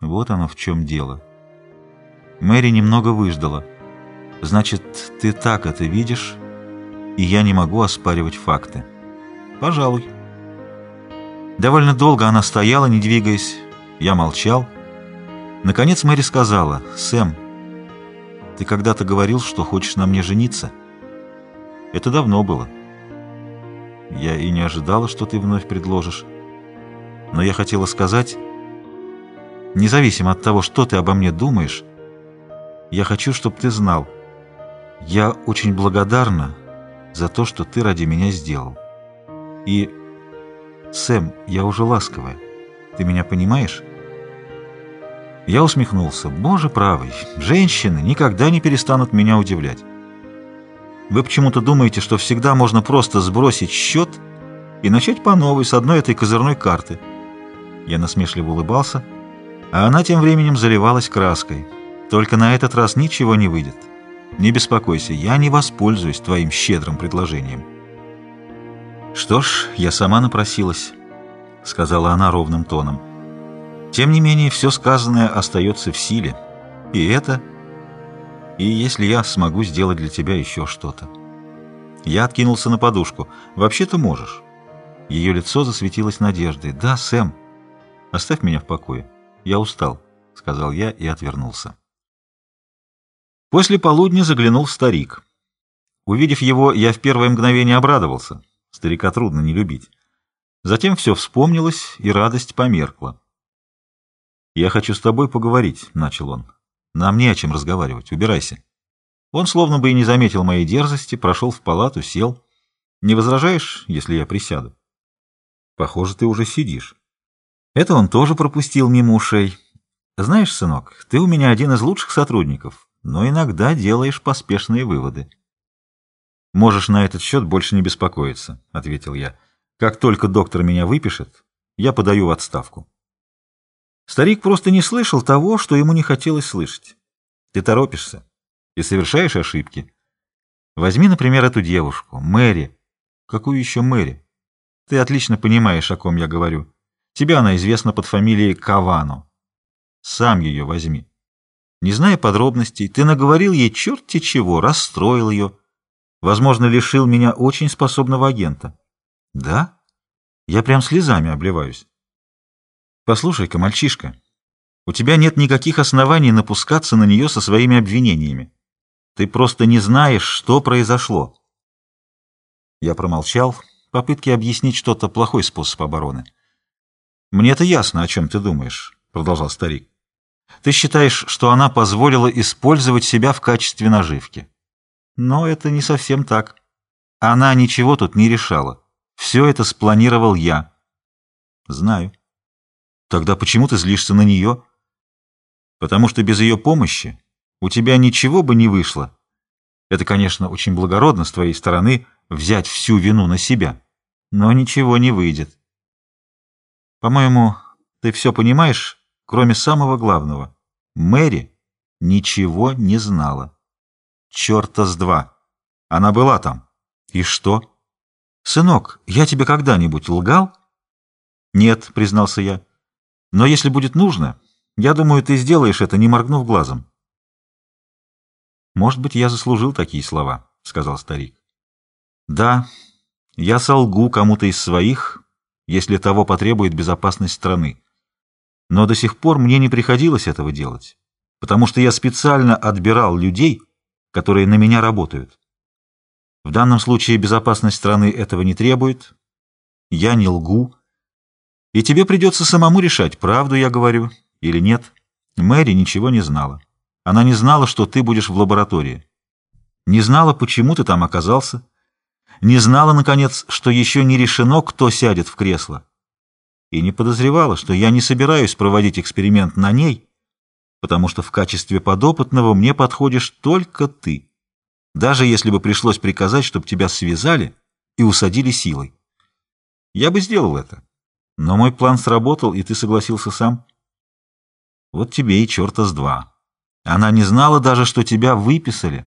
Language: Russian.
Вот оно в чем дело. Мэри немного выждала. Значит, ты так это видишь, и я не могу оспаривать факты. Пожалуй. Довольно долго она стояла, не двигаясь. Я молчал. Наконец Мэри сказала, «Сэм, ты когда-то говорил, что хочешь на мне жениться?» Это давно было. Я и не ожидала, что ты вновь предложишь. Но я хотела сказать, независимо от того, что ты обо мне думаешь, я хочу, чтобы ты знал, я очень благодарна за то, что ты ради меня сделал. И, Сэм, я уже ласковая. Ты меня понимаешь? Я усмехнулся. Боже правый, женщины никогда не перестанут меня удивлять. Вы почему-то думаете, что всегда можно просто сбросить счет и начать по новой с одной этой козырной карты. Я насмешливо улыбался, а она тем временем заливалась краской. Только на этот раз ничего не выйдет. Не беспокойся, я не воспользуюсь твоим щедрым предложением. Что ж, я сама напросилась, сказала она ровным тоном. Тем не менее, все сказанное остается в силе. И это и если я смогу сделать для тебя еще что-то. Я откинулся на подушку. Вообще-то можешь. Ее лицо засветилось надеждой. Да, Сэм, оставь меня в покое. Я устал, сказал я и отвернулся. После полудня заглянул старик. Увидев его, я в первое мгновение обрадовался. Старика трудно не любить. Затем все вспомнилось, и радость померкла. «Я хочу с тобой поговорить», — начал он. Нам не о чем разговаривать. Убирайся. Он словно бы и не заметил моей дерзости, прошел в палату, сел. Не возражаешь, если я присяду? Похоже, ты уже сидишь. Это он тоже пропустил мимо ушей. Знаешь, сынок, ты у меня один из лучших сотрудников, но иногда делаешь поспешные выводы. Можешь на этот счет больше не беспокоиться, — ответил я. Как только доктор меня выпишет, я подаю в отставку. Старик просто не слышал того, что ему не хотелось слышать. Ты торопишься и совершаешь ошибки. Возьми, например, эту девушку, Мэри. Какую еще Мэри? Ты отлично понимаешь, о ком я говорю. Тебе она известна под фамилией Кавано. Сам ее возьми. Не зная подробностей, ты наговорил ей черти чего, расстроил ее. Возможно, лишил меня очень способного агента. Да? Я прям слезами обливаюсь. Послушай-ка, мальчишка, у тебя нет никаких оснований напускаться на нее со своими обвинениями. Ты просто не знаешь, что произошло. Я промолчал. Попытки объяснить что-то плохой способ обороны. «Мне-то ясно, о чем ты думаешь», — продолжал старик. «Ты считаешь, что она позволила использовать себя в качестве наживки. Но это не совсем так. Она ничего тут не решала. Все это спланировал я». «Знаю». Тогда почему ты злишься на нее? Потому что без ее помощи у тебя ничего бы не вышло. Это, конечно, очень благородно с твоей стороны взять всю вину на себя, но ничего не выйдет. По-моему, ты все понимаешь, кроме самого главного. Мэри ничего не знала. Черта с два. Она была там. И что? Сынок, я тебе когда-нибудь лгал? Нет, признался я. Но если будет нужно, я думаю, ты сделаешь это, не моргнув глазом. Может быть, я заслужил такие слова, сказал старик. Да, я солгу кому-то из своих, если того потребует безопасность страны. Но до сих пор мне не приходилось этого делать, потому что я специально отбирал людей, которые на меня работают. В данном случае безопасность страны этого не требует. Я не лгу, и тебе придется самому решать, правду я говорю или нет. Мэри ничего не знала. Она не знала, что ты будешь в лаборатории. Не знала, почему ты там оказался. Не знала, наконец, что еще не решено, кто сядет в кресло. И не подозревала, что я не собираюсь проводить эксперимент на ней, потому что в качестве подопытного мне подходишь только ты, даже если бы пришлось приказать, чтобы тебя связали и усадили силой. Я бы сделал это. Но мой план сработал, и ты согласился сам. Вот тебе и черта с два. Она не знала даже, что тебя выписали.